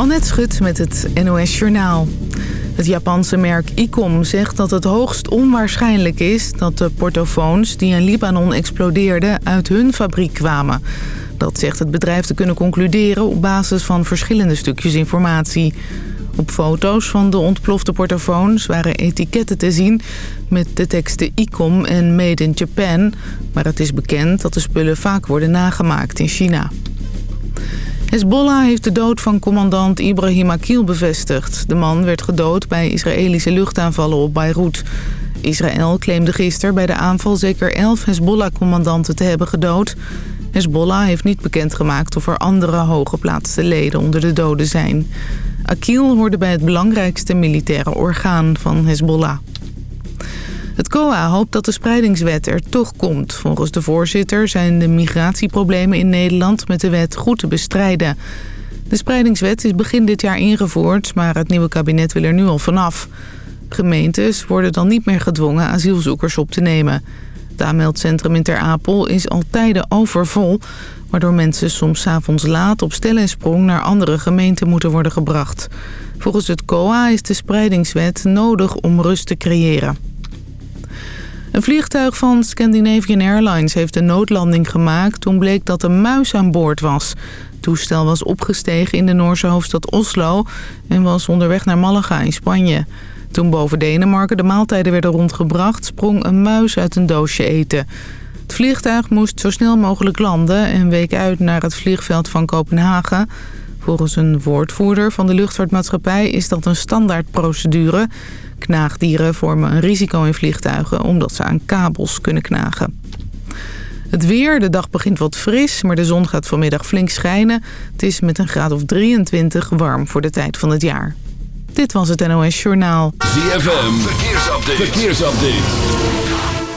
Annette Schut met het NOS Journaal. Het Japanse merk ICOM zegt dat het hoogst onwaarschijnlijk is... dat de portofoons die in Libanon explodeerden uit hun fabriek kwamen. Dat zegt het bedrijf te kunnen concluderen op basis van verschillende stukjes informatie. Op foto's van de ontplofte portofoons waren etiketten te zien... met de teksten ICOM en Made in Japan. Maar het is bekend dat de spullen vaak worden nagemaakt in China. Hezbollah heeft de dood van commandant Ibrahim Akil bevestigd. De man werd gedood bij Israëlische luchtaanvallen op Beirut. Israël claimde gisteren bij de aanval zeker elf Hezbollah-commandanten te hebben gedood. Hezbollah heeft niet bekendgemaakt of er andere hooggeplaatste leden onder de doden zijn. Akil hoorde bij het belangrijkste militaire orgaan van Hezbollah. Het COA hoopt dat de spreidingswet er toch komt. Volgens de voorzitter zijn de migratieproblemen in Nederland met de wet goed te bestrijden. De spreidingswet is begin dit jaar ingevoerd, maar het nieuwe kabinet wil er nu al vanaf. Gemeentes worden dan niet meer gedwongen asielzoekers op te nemen. Het aanmeldcentrum in Ter Apel is al tijden overvol... waardoor mensen soms avonds laat op stel en sprong naar andere gemeenten moeten worden gebracht. Volgens het COA is de spreidingswet nodig om rust te creëren. Een vliegtuig van Scandinavian Airlines heeft een noodlanding gemaakt... toen bleek dat een muis aan boord was. Het toestel was opgestegen in de Noorse hoofdstad Oslo... en was onderweg naar Malaga in Spanje. Toen boven Denemarken de maaltijden werden rondgebracht... sprong een muis uit een doosje eten. Het vliegtuig moest zo snel mogelijk landen... en week uit naar het vliegveld van Kopenhagen... Volgens een woordvoerder van de luchtvaartmaatschappij is dat een standaardprocedure. Knaagdieren vormen een risico in vliegtuigen omdat ze aan kabels kunnen knagen. Het weer, de dag begint wat fris, maar de zon gaat vanmiddag flink schijnen. Het is met een graad of 23 warm voor de tijd van het jaar. Dit was het NOS Journaal. ZFM, verkeersupdate. verkeersupdate.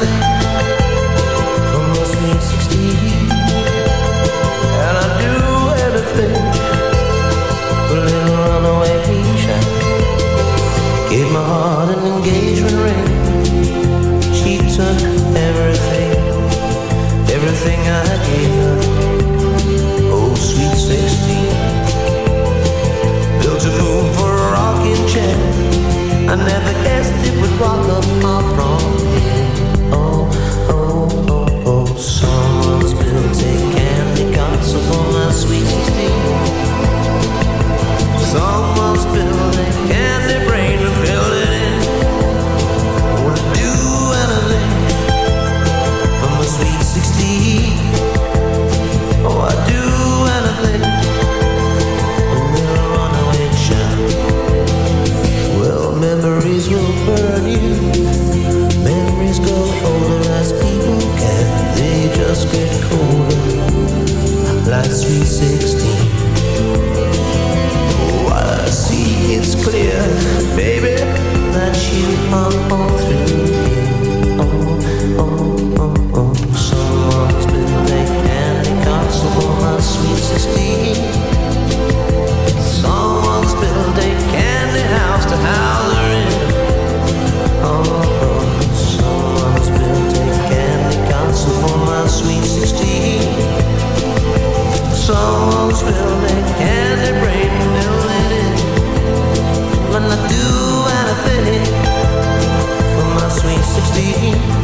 nothing. you. are all through see.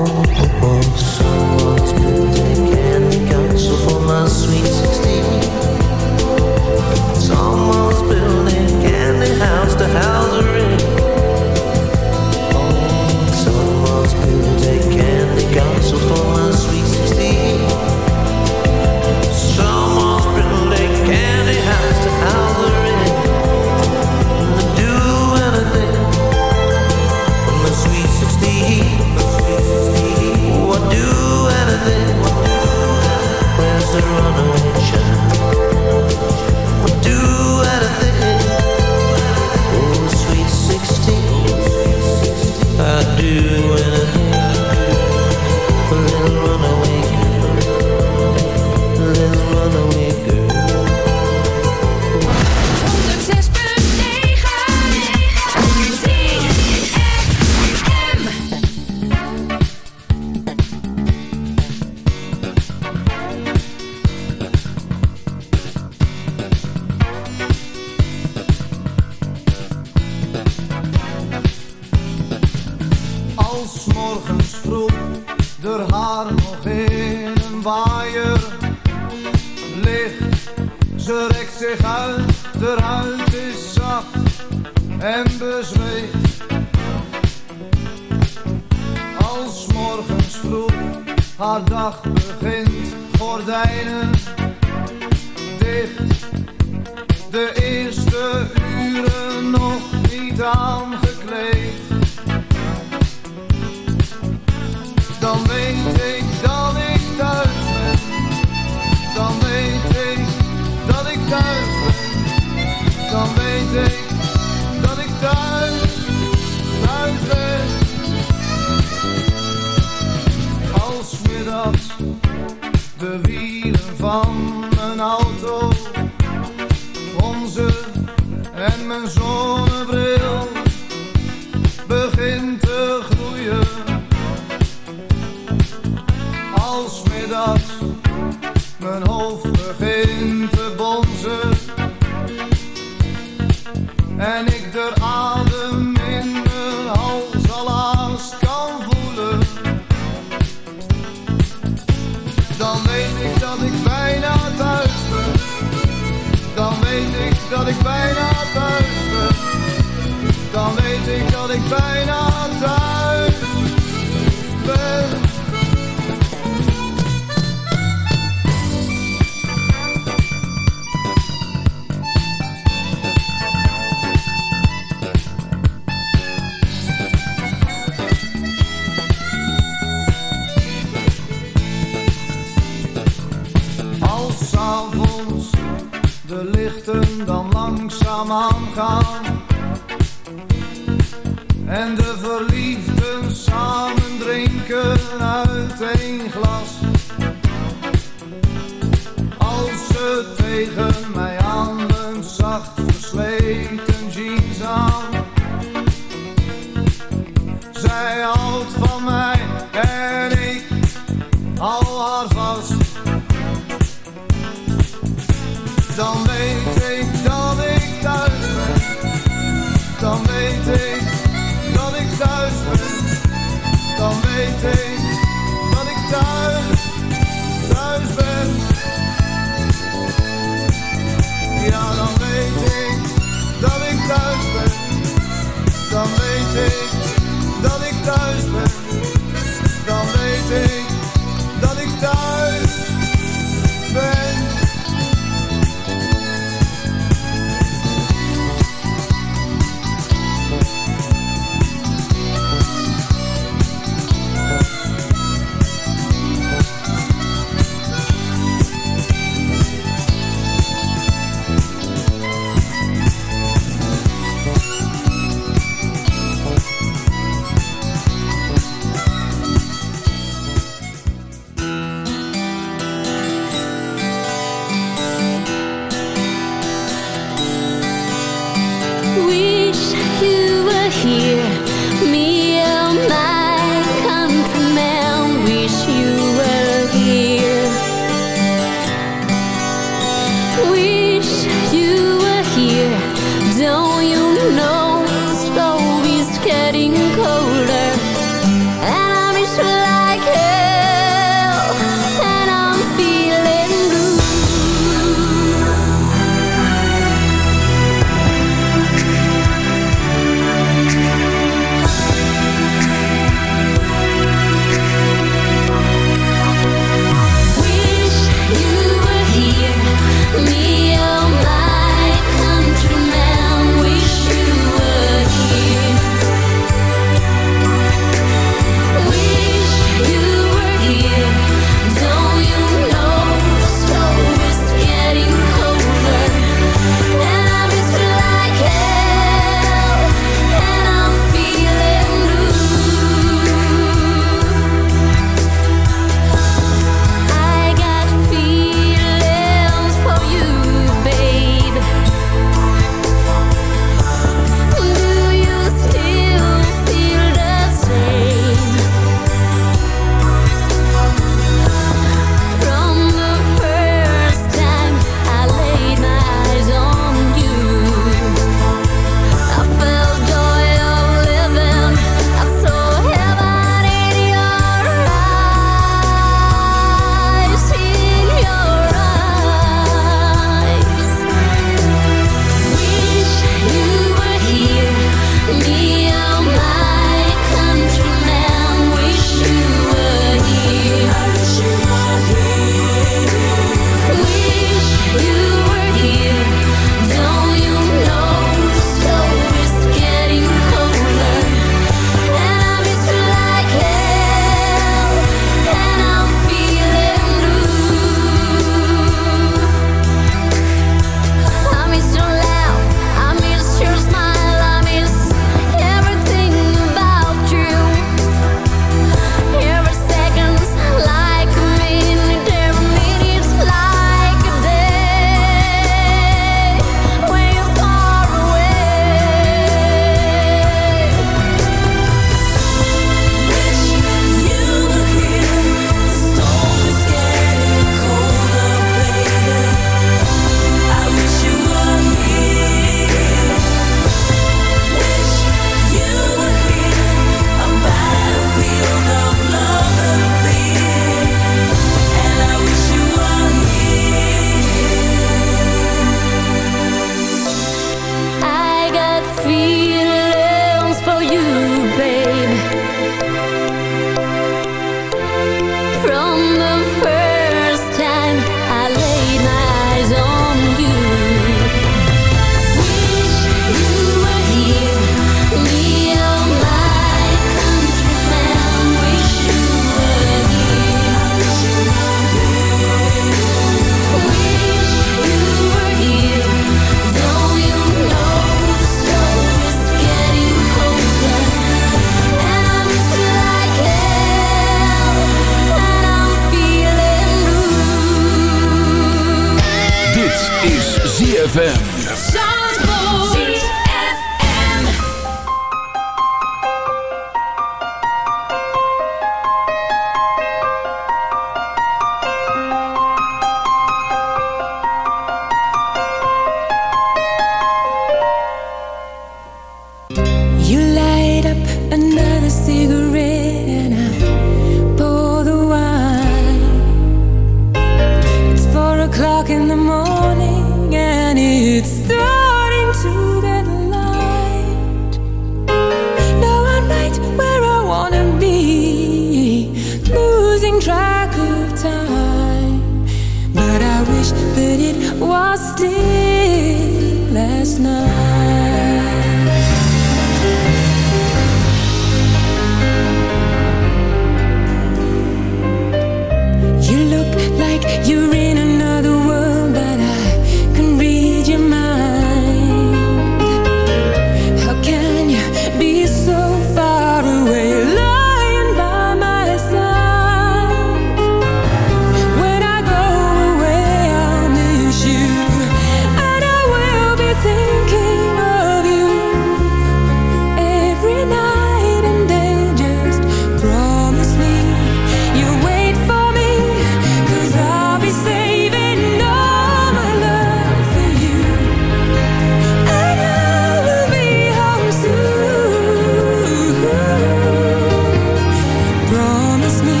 promise me.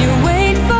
You wait for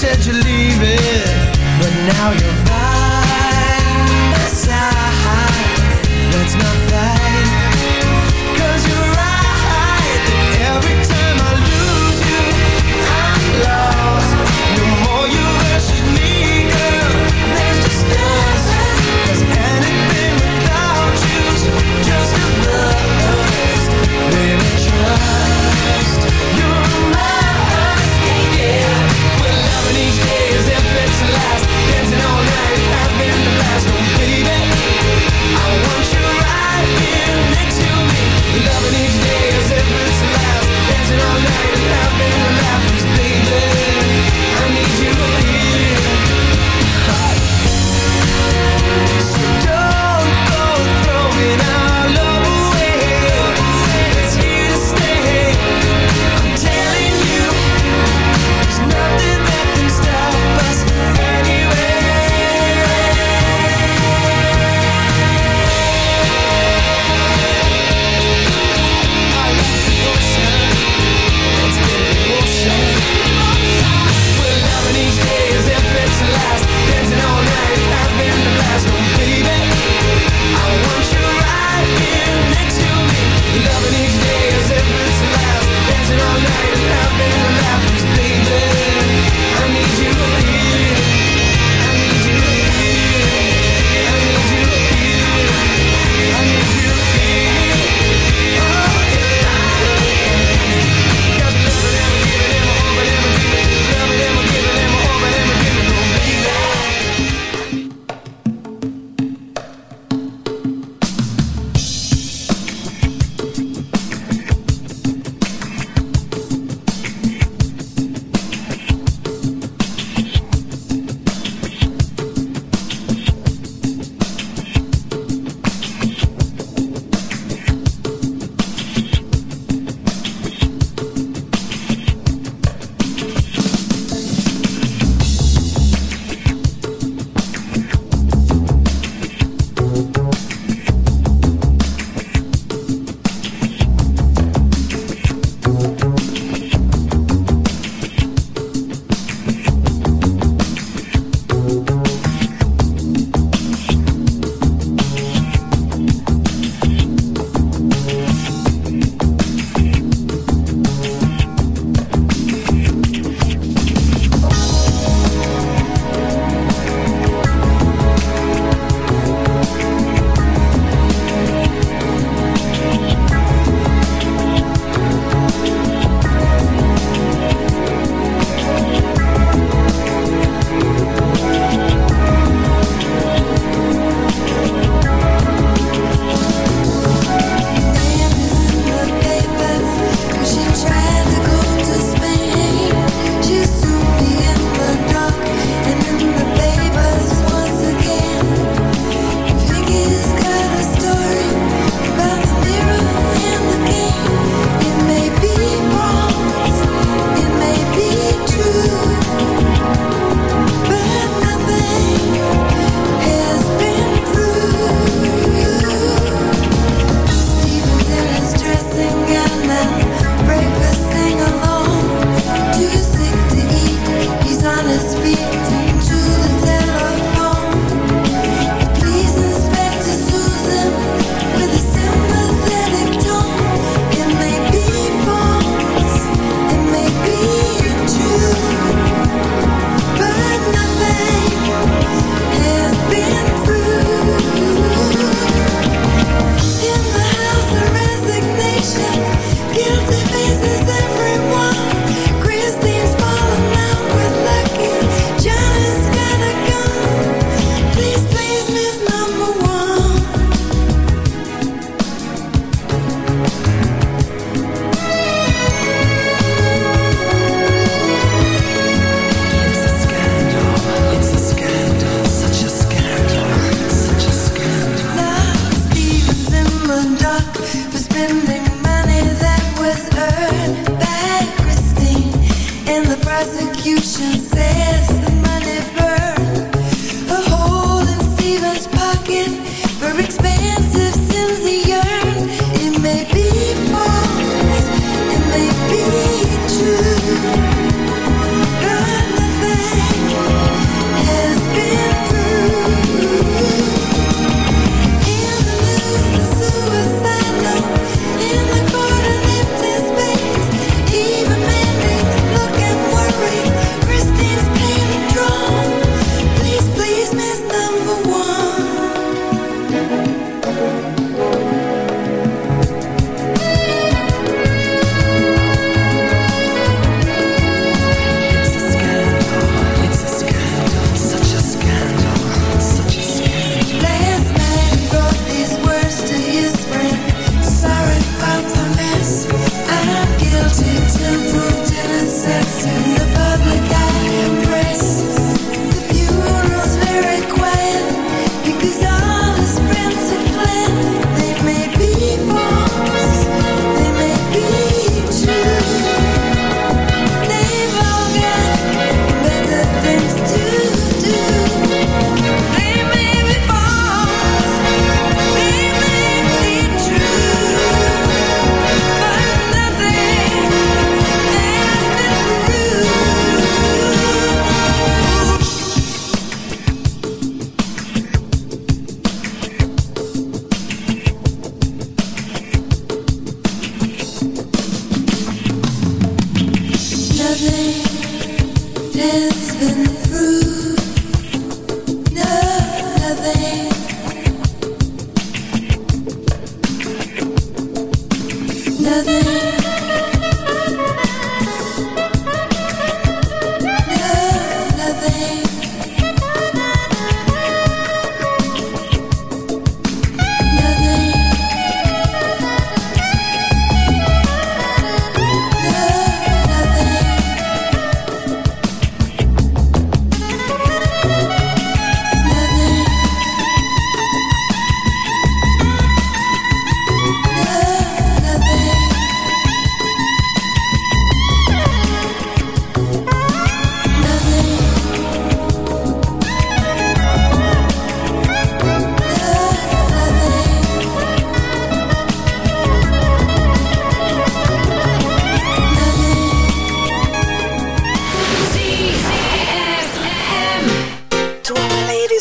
said you're leaving, but now you're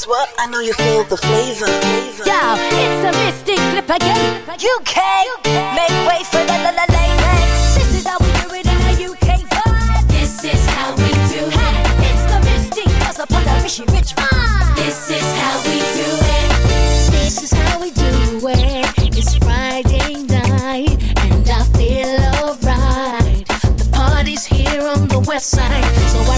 all what? I know you feel the flavor. Yo, it's a mystic flip again. UK, make way for the la la ladies. This is how we do it in the UK vibe. This is how we do it. It's the mystic buzz upon the Rishi Rich vibe. This is how we do it. This is how we do it. It's Friday night and I feel alright. The party's here on the west side, so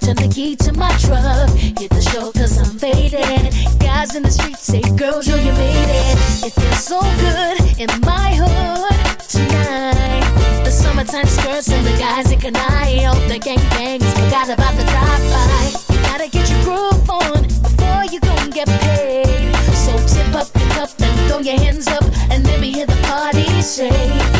turn the key to my truck. Hit the show cause I'm faded. Guys in the street say, girls, yo, you made it. It feels so good in my hood tonight. The summertime skirts and the guys in canal. The gangbangs forgot about the drive-by. Gotta get your groove on before you go and get paid. So tip up your cup and throw your hands up and let me hear the party say.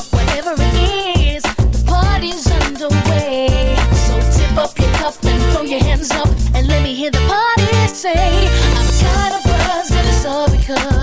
Your hands up, and let me hear the party say, I'm kind of buzzed, and it's all because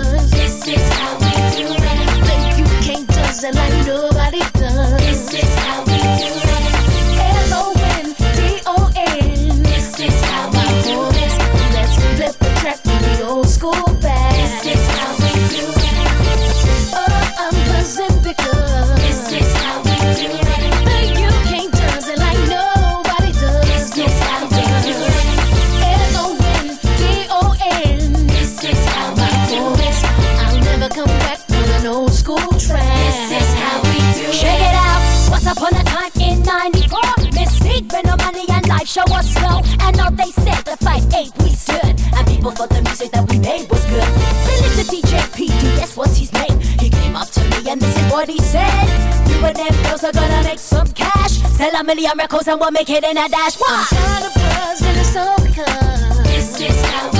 what he said. You and them girls are gonna make some cash. Sell a million records and we'll make it in a dash. I'm Why? kind of buzzed and it's all because this is how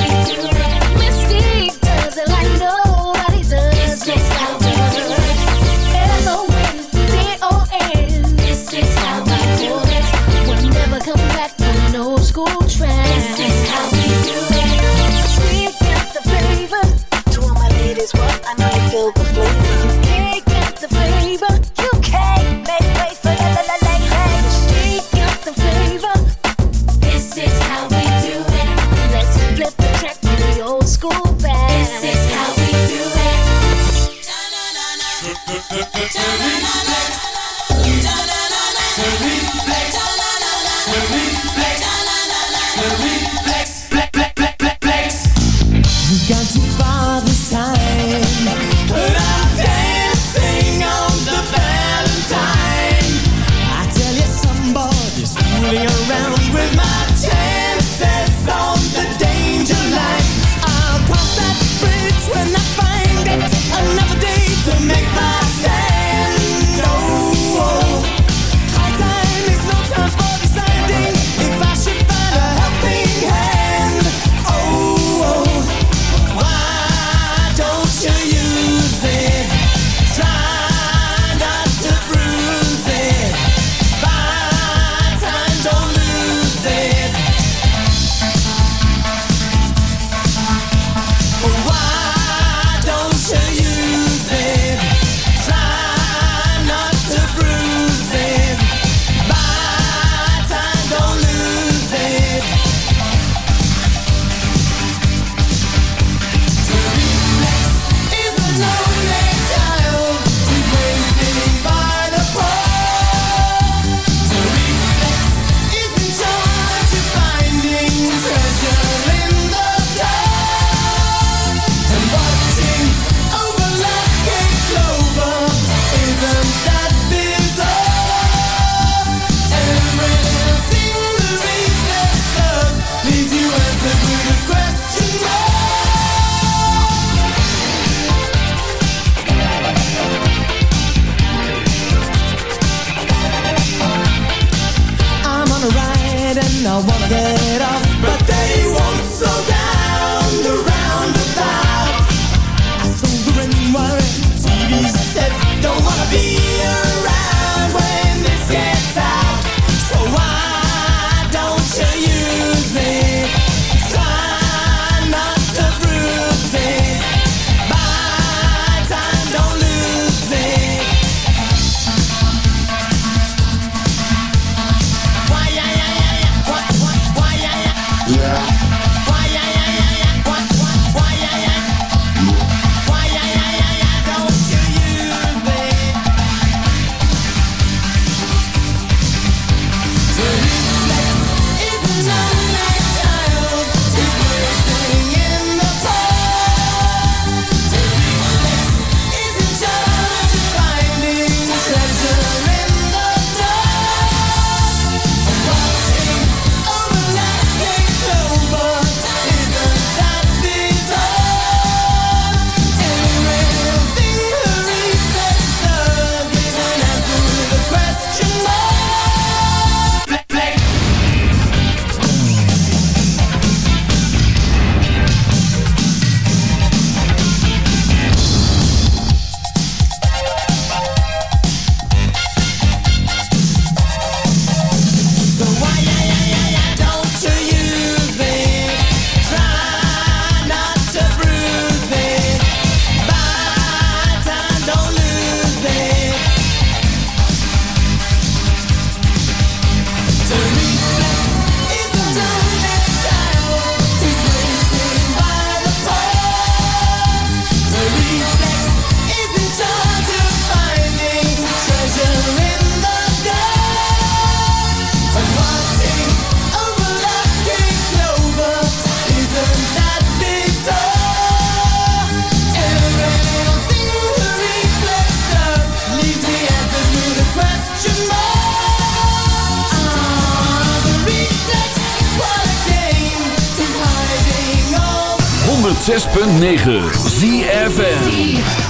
106.9 ZFM.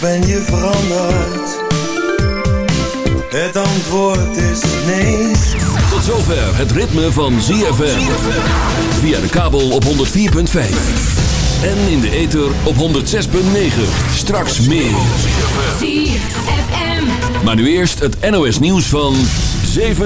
Ben je veranderd Het antwoord is nee Tot zover het ritme van ZFM. Via de kabel op 104.5. En in de ether op 106.9. Straks meer. Maar nu eerst het NOS nieuws van 7 uur.